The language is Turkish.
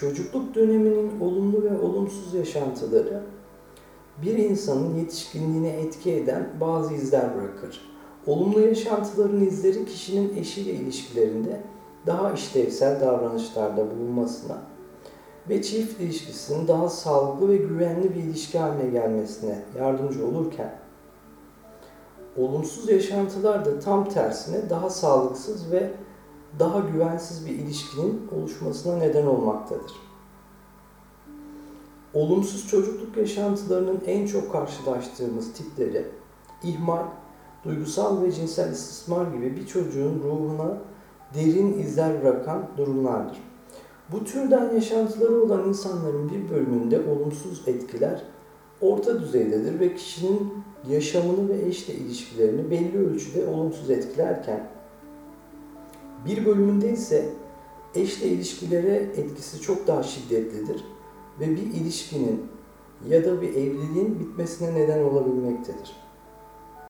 Çocukluk döneminin olumlu ve olumsuz yaşantıları bir insanın yetişkinliğine etki eden bazı izler bırakır. Olumlu yaşantıların izleri kişinin eşiyle ilişkilerinde daha işlevsel davranışlarda bulunmasına ve çift ilişkisinin daha sağlıklı ve güvenli bir ilişki haline gelmesine yardımcı olurken olumsuz yaşantılar da tam tersine daha sağlıksız ve daha güvensiz bir ilişkinin oluşmasına neden olmaktadır. Olumsuz çocukluk yaşantılarının en çok karşılaştığımız tipleri ihmal, duygusal ve cinsel istismar gibi bir çocuğun ruhuna derin izler bırakan durumlardır. Bu türden yaşantıları olan insanların bir bölümünde olumsuz etkiler orta düzeydedir ve kişinin yaşamını ve eşle ilişkilerini belli ölçüde olumsuz etkilerken bir bölümünde ise eşle ilişkilere etkisi çok daha şiddetlidir ve bir ilişkinin ya da bir evliliğin bitmesine neden olabilmektedir.